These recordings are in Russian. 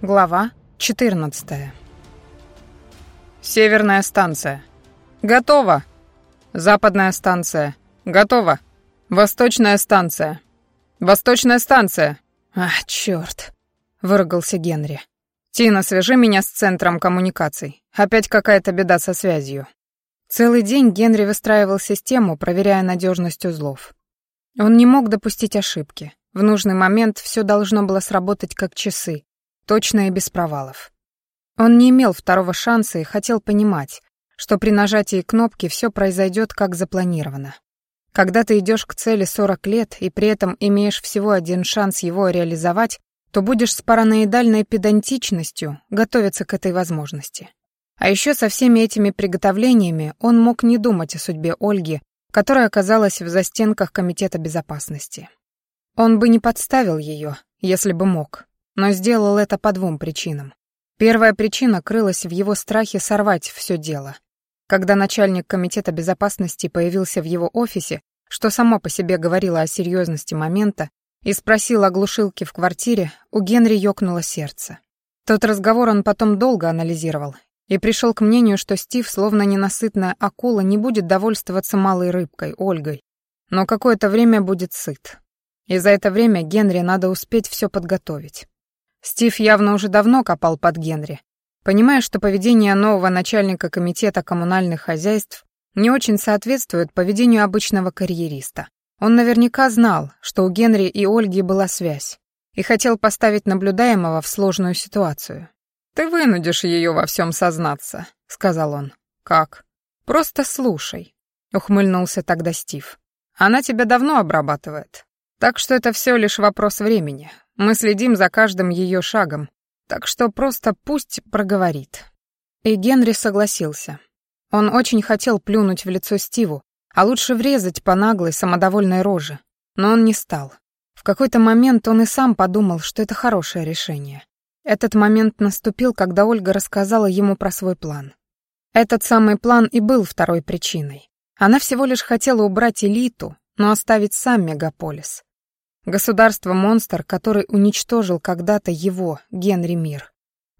Глава 14. Северная станция. Готово. Западная станция. Готово. Восточная станция. Восточная станция. А, чёрт. Выругался Генри. Тина, свяжи меня с центром коммуникаций. Опять какая-то беда со связью. Целый день Генри выстраивал систему, проверяя надежность узлов. Он не мог допустить ошибки. В нужный момент все должно было сработать как часы, точно и без провалов. Он не имел второго шанса и хотел понимать, что при нажатии кнопки все произойдет как запланировано. Когда ты идешь к цели 40 лет и при этом имеешь всего один шанс его реализовать, то будешь с параноидальной педантичностью готовиться к этой возможности. А еще со всеми этими приготовлениями он мог не думать о судьбе Ольги, которая оказалась в застенках Комитета безопасности. Он бы не подставил ее, если бы мог, но сделал это по двум причинам. Первая причина крылась в его страхе сорвать все дело. Когда начальник комитета безопасности появился в его офисе, что само по себе говорило о серьезности момента, и спросил о глушилке в квартире, у Генри ёкнуло сердце. Тот разговор он потом долго анализировал и пришел к мнению, что Стив, словно ненасытная акула, не будет довольствоваться малой рыбкой, Ольгой, но какое-то время будет сыт. И за это время Генри надо успеть все подготовить. Стив явно уже давно копал под Генри, понимая, что поведение нового начальника комитета коммунальных хозяйств не очень соответствует поведению обычного карьериста. Он наверняка знал, что у Генри и Ольги была связь, и хотел поставить наблюдаемого в сложную ситуацию. «Ты вынудишь ее во всем сознаться», — сказал он. «Как?» «Просто слушай», — ухмыльнулся тогда Стив. «Она тебя давно обрабатывает, так что это все лишь вопрос времени. Мы следим за каждым ее шагом, так что просто пусть проговорит». И Генри согласился. Он очень хотел плюнуть в лицо Стиву, а лучше врезать по наглой, самодовольной роже. Но он не стал. В какой-то момент он и сам подумал, что это хорошее решение. Этот момент наступил, когда Ольга рассказала ему про свой план. Этот самый план и был второй причиной. Она всего лишь хотела убрать элиту, но оставить сам мегаполис. Государство-монстр, который уничтожил когда-то его, Генри Мир.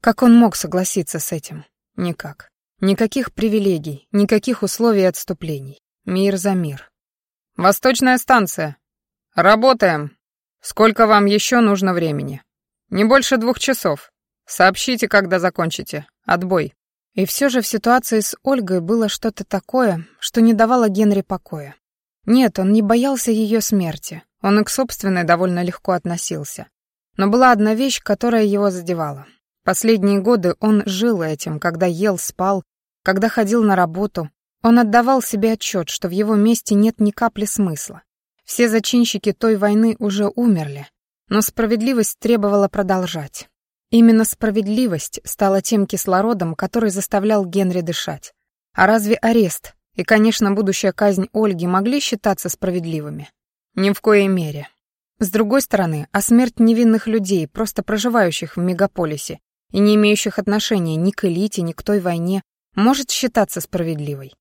Как он мог согласиться с этим? Никак. Никаких привилегий, никаких условий отступлений. Мир за мир. «Восточная станция. Работаем. Сколько вам еще нужно времени? Не больше двух часов. Сообщите, когда закончите. Отбой». И все же в ситуации с Ольгой было что-то такое, что не давало Генри покоя. Нет, он не боялся ее смерти. Он и к собственной довольно легко относился. Но была одна вещь, которая его задевала. Последние годы он жил этим, когда ел, спал, когда ходил на работу. Он отдавал себе отчет, что в его месте нет ни капли смысла. Все зачинщики той войны уже умерли, но справедливость требовала продолжать. Именно справедливость стала тем кислородом, который заставлял Генри дышать. А разве арест и, конечно, будущая казнь Ольги могли считаться справедливыми? Ни в коей мере. С другой стороны, а смерть невинных людей, просто проживающих в мегаполисе и не имеющих отношения ни к элите, ни к той войне, может считаться справедливой.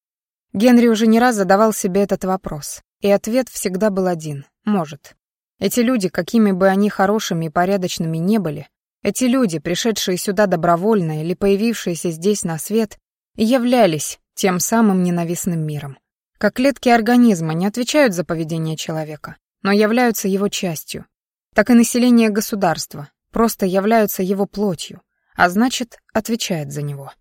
Генри уже не раз задавал себе этот вопрос, и ответ всегда был один — может. Эти люди, какими бы они хорошими и порядочными не были, эти люди, пришедшие сюда добровольно или появившиеся здесь на свет, являлись тем самым ненавистным миром как клетки организма не отвечают за поведение человека, но являются его частью, так и население государства просто являются его плотью, а значит, отвечает за него.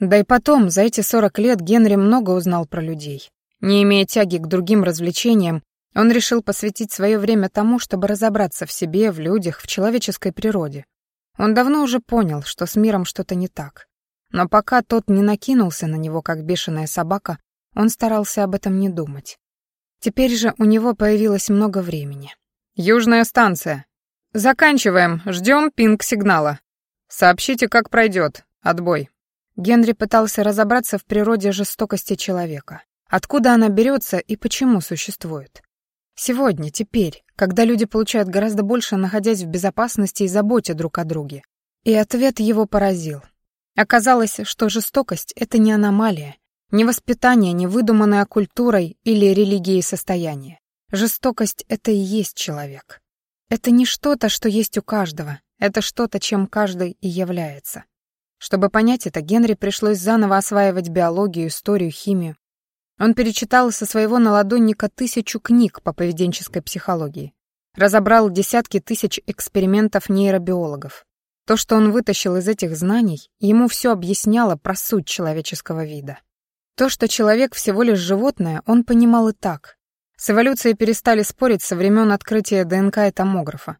Да и потом, за эти 40 лет Генри много узнал про людей. Не имея тяги к другим развлечениям, он решил посвятить свое время тому, чтобы разобраться в себе, в людях, в человеческой природе. Он давно уже понял, что с миром что-то не так. Но пока тот не накинулся на него, как бешеная собака, он старался об этом не думать. Теперь же у него появилось много времени. «Южная станция. Заканчиваем, ждем пинг-сигнала. Сообщите, как пройдет. Отбой». Генри пытался разобраться в природе жестокости человека. Откуда она берется и почему существует. Сегодня, теперь, когда люди получают гораздо больше, находясь в безопасности и заботе друг о друге. И ответ его поразил. Оказалось, что жестокость — это не аномалия, не воспитание, не выдуманное культурой или религией состояние. Жестокость — это и есть человек. Это не что-то, что есть у каждого, это что-то, чем каждый и является. Чтобы понять это, Генри пришлось заново осваивать биологию, историю, химию. Он перечитал со своего наладонника тысячу книг по поведенческой психологии, разобрал десятки тысяч экспериментов нейробиологов. То, что он вытащил из этих знаний, ему все объясняло про суть человеческого вида. То, что человек всего лишь животное, он понимал и так. С эволюцией перестали спорить со времен открытия ДНК и томографа.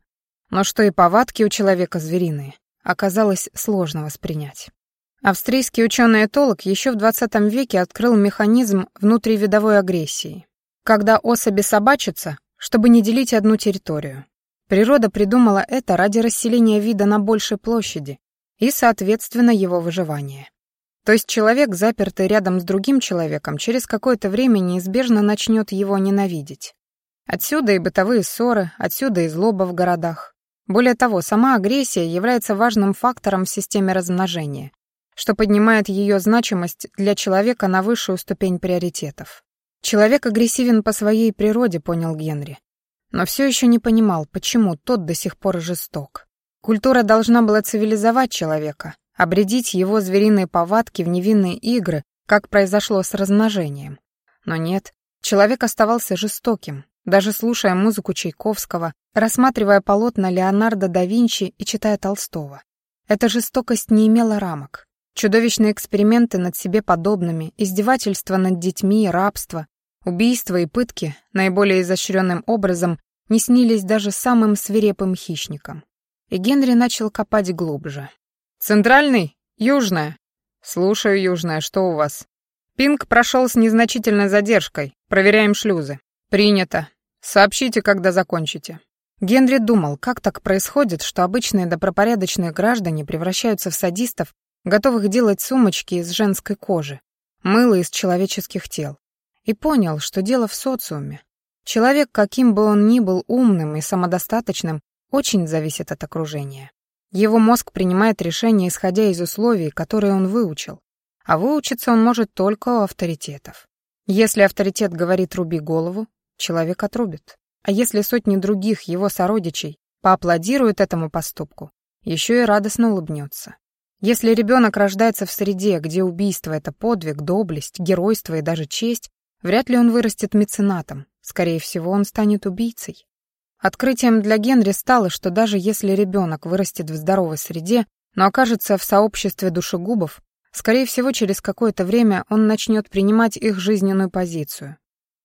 Но что и повадки у человека звериные, оказалось сложно воспринять. Австрийский ученый-этолог еще в 20 веке открыл механизм внутривидовой агрессии, когда особи собачатся, чтобы не делить одну территорию. Природа придумала это ради расселения вида на большей площади и, соответственно, его выживания. То есть человек, запертый рядом с другим человеком, через какое-то время неизбежно начнет его ненавидеть. Отсюда и бытовые ссоры, отсюда и злоба в городах. Более того, сама агрессия является важным фактором в системе размножения, что поднимает ее значимость для человека на высшую ступень приоритетов. Человек агрессивен по своей природе, понял Генри. Но все еще не понимал, почему тот до сих пор жесток. Культура должна была цивилизовать человека, обредить его звериные повадки в невинные игры, как произошло с размножением. Но нет, человек оставался жестоким, даже слушая музыку Чайковского, рассматривая полотна Леонардо да Винчи и читая Толстого. Эта жестокость не имела рамок. Чудовищные эксперименты над себе подобными, издевательства над детьми, рабство, убийства и пытки наиболее изощренным образом не снились даже самым свирепым хищникам. И Генри начал копать глубже. «Центральный? Южная?» «Слушаю, Южная, что у вас?» «Пинг прошел с незначительной задержкой. Проверяем шлюзы». «Принято. Сообщите, когда закончите». Генри думал, как так происходит, что обычные добропорядочные граждане превращаются в садистов, готовых делать сумочки из женской кожи, мыло из человеческих тел. И понял, что дело в социуме. Человек, каким бы он ни был умным и самодостаточным, очень зависит от окружения. Его мозг принимает решения, исходя из условий, которые он выучил. А выучиться он может только у авторитетов. Если авторитет говорит «руби голову», человек отрубит. А если сотни других его сородичей поаплодируют этому поступку, еще и радостно улыбнется. Если ребенок рождается в среде, где убийство — это подвиг, доблесть, геройство и даже честь, вряд ли он вырастет меценатом, скорее всего, он станет убийцей. Открытием для Генри стало, что даже если ребенок вырастет в здоровой среде, но окажется в сообществе душегубов, скорее всего, через какое-то время он начнет принимать их жизненную позицию.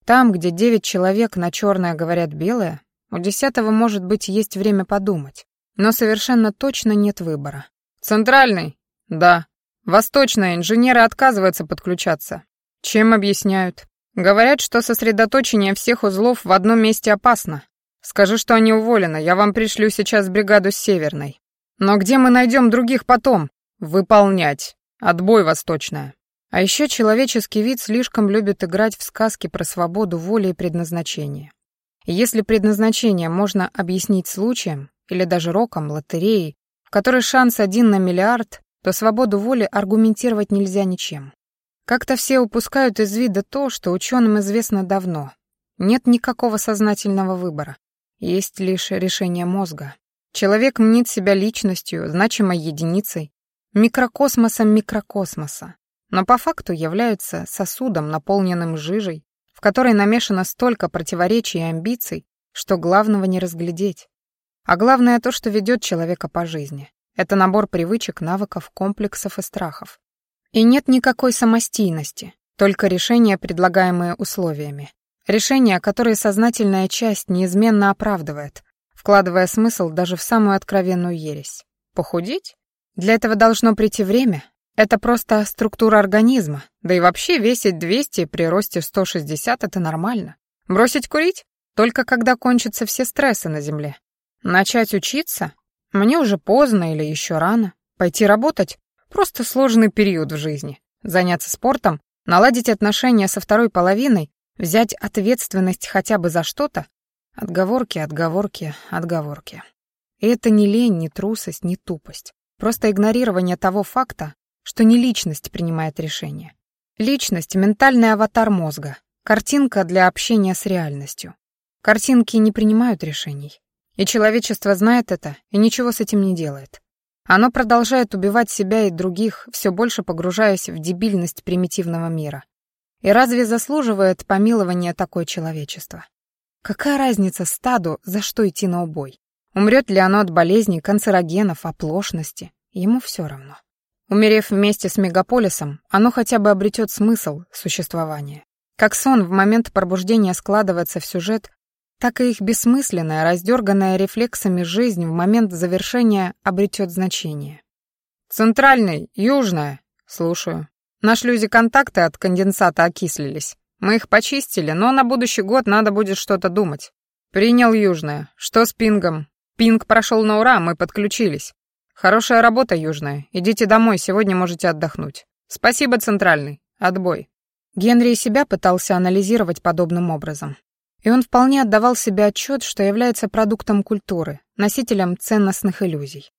Там, где девять человек на черное говорят белое, у десятого, может быть, есть время подумать, но совершенно точно нет выбора. «Центральный?» «Да». «Восточная, инженеры отказываются подключаться». «Чем объясняют?» «Говорят, что сосредоточение всех узлов в одном месте опасно, Скажи, что они уволены, я вам пришлю сейчас бригаду с Северной. Но где мы найдем других потом? Выполнять. Отбой восточная. А еще человеческий вид слишком любит играть в сказки про свободу воли и предназначение. Если предназначение можно объяснить случаем или даже роком, лотереей, в которой шанс один на миллиард, то свободу воли аргументировать нельзя ничем. Как-то все упускают из вида то, что ученым известно давно. Нет никакого сознательного выбора. Есть лишь решение мозга. Человек мнит себя личностью, значимой единицей, микрокосмосом микрокосмоса, но по факту является сосудом, наполненным жижей, в которой намешано столько противоречий и амбиций, что главного не разглядеть. А главное то, что ведет человека по жизни. Это набор привычек, навыков, комплексов и страхов. И нет никакой самостийности, только решения, предлагаемые условиями. Решения, которые сознательная часть неизменно оправдывает, вкладывая смысл даже в самую откровенную ересь. Похудеть? Для этого должно прийти время. Это просто структура организма, да и вообще весить 200 при росте 160 — это нормально. Бросить курить? Только когда кончатся все стрессы на Земле. Начать учиться? Мне уже поздно или еще рано. Пойти работать? Просто сложный период в жизни. Заняться спортом? Наладить отношения со второй половиной? Взять ответственность хотя бы за что-то? Отговорки, отговорки, отговорки. И это не лень, не трусость, не тупость. Просто игнорирование того факта, что не личность принимает решение. Личность — ментальный аватар мозга, картинка для общения с реальностью. Картинки не принимают решений. И человечество знает это и ничего с этим не делает. Оно продолжает убивать себя и других, все больше погружаясь в дебильность примитивного мира. И разве заслуживает помилования такое человечество? Какая разница стаду, за что идти на убой? Умрет ли оно от болезней, канцерогенов, оплошности? Ему все равно. Умерев вместе с мегаполисом, оно хотя бы обретет смысл существования. Как сон в момент пробуждения складывается в сюжет, так и их бессмысленная, раздерганная рефлексами жизнь в момент завершения обретет значение. «Центральный, южная!» «Слушаю. На шлюзе контакты от конденсата окислились. Мы их почистили, но на будущий год надо будет что-то думать. Принял южная. Что с пингом? Пинг прошел на ура, мы подключились. Хорошая работа, южная. Идите домой, сегодня можете отдохнуть. Спасибо, центральный. Отбой». Генри себя пытался анализировать подобным образом. И он вполне отдавал себе отчет, что является продуктом культуры, носителем ценностных иллюзий.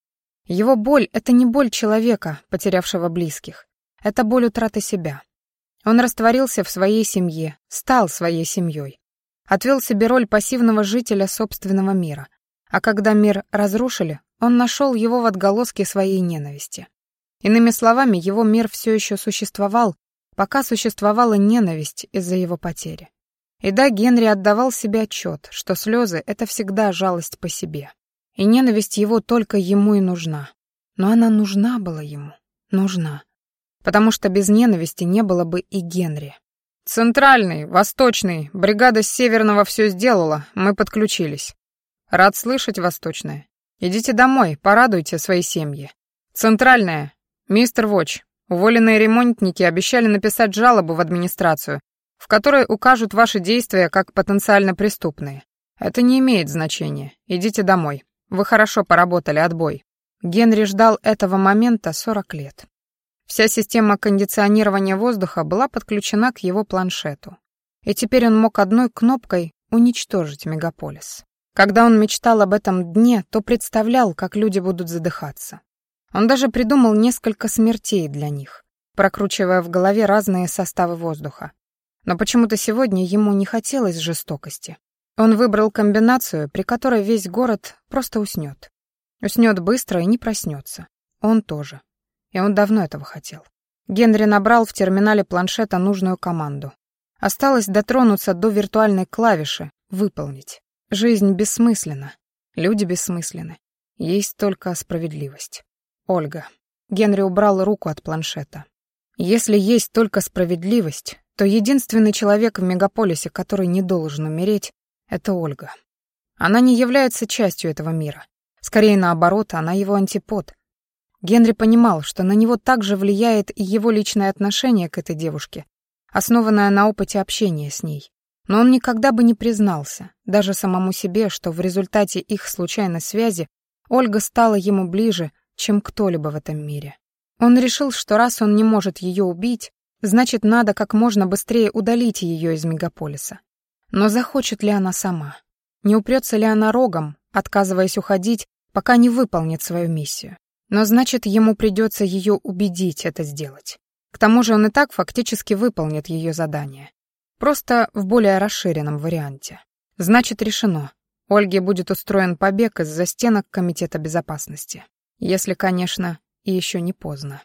Его боль — это не боль человека, потерявшего близких. Это боль утраты себя. Он растворился в своей семье, стал своей семьей. Отвел себе роль пассивного жителя собственного мира. А когда мир разрушили, он нашел его в отголоске своей ненависти. Иными словами, его мир все еще существовал, пока существовала ненависть из-за его потери. И да, Генри отдавал себе отчет, что слезы — это всегда жалость по себе. И ненависть его только ему и нужна. Но она нужна была ему. Нужна. Потому что без ненависти не было бы и Генри. «Центральный, Восточный, бригада с Северного все сделала, мы подключились. Рад слышать, Восточная. Идите домой, порадуйте свои семьи. Центральная, мистер Воч, уволенные ремонтники обещали написать жалобу в администрацию в которой укажут ваши действия как потенциально преступные. Это не имеет значения. Идите домой. Вы хорошо поработали, отбой. Генри ждал этого момента 40 лет. Вся система кондиционирования воздуха была подключена к его планшету. И теперь он мог одной кнопкой уничтожить мегаполис. Когда он мечтал об этом дне, то представлял, как люди будут задыхаться. Он даже придумал несколько смертей для них, прокручивая в голове разные составы воздуха. Но почему-то сегодня ему не хотелось жестокости. Он выбрал комбинацию, при которой весь город просто уснет. Уснет быстро и не проснется. Он тоже. И он давно этого хотел. Генри набрал в терминале планшета нужную команду. Осталось дотронуться до виртуальной клавиши «Выполнить». Жизнь бессмысленна. Люди бессмысленны. Есть только справедливость. Ольга. Генри убрал руку от планшета. Если есть только справедливость, то единственный человек в мегаполисе, который не должен умереть, это Ольга. Она не является частью этого мира. Скорее наоборот, она его антипод. Генри понимал, что на него также влияет и его личное отношение к этой девушке, основанное на опыте общения с ней. Но он никогда бы не признался, даже самому себе, что в результате их случайной связи Ольга стала ему ближе, чем кто-либо в этом мире. Он решил, что раз он не может ее убить, Значит, надо как можно быстрее удалить ее из мегаполиса. Но захочет ли она сама? Не упрется ли она рогом, отказываясь уходить, пока не выполнит свою миссию? Но значит, ему придется ее убедить это сделать. К тому же он и так фактически выполнит ее задание. Просто в более расширенном варианте. Значит, решено. Ольге будет устроен побег из-за стенок Комитета безопасности. Если, конечно, еще не поздно.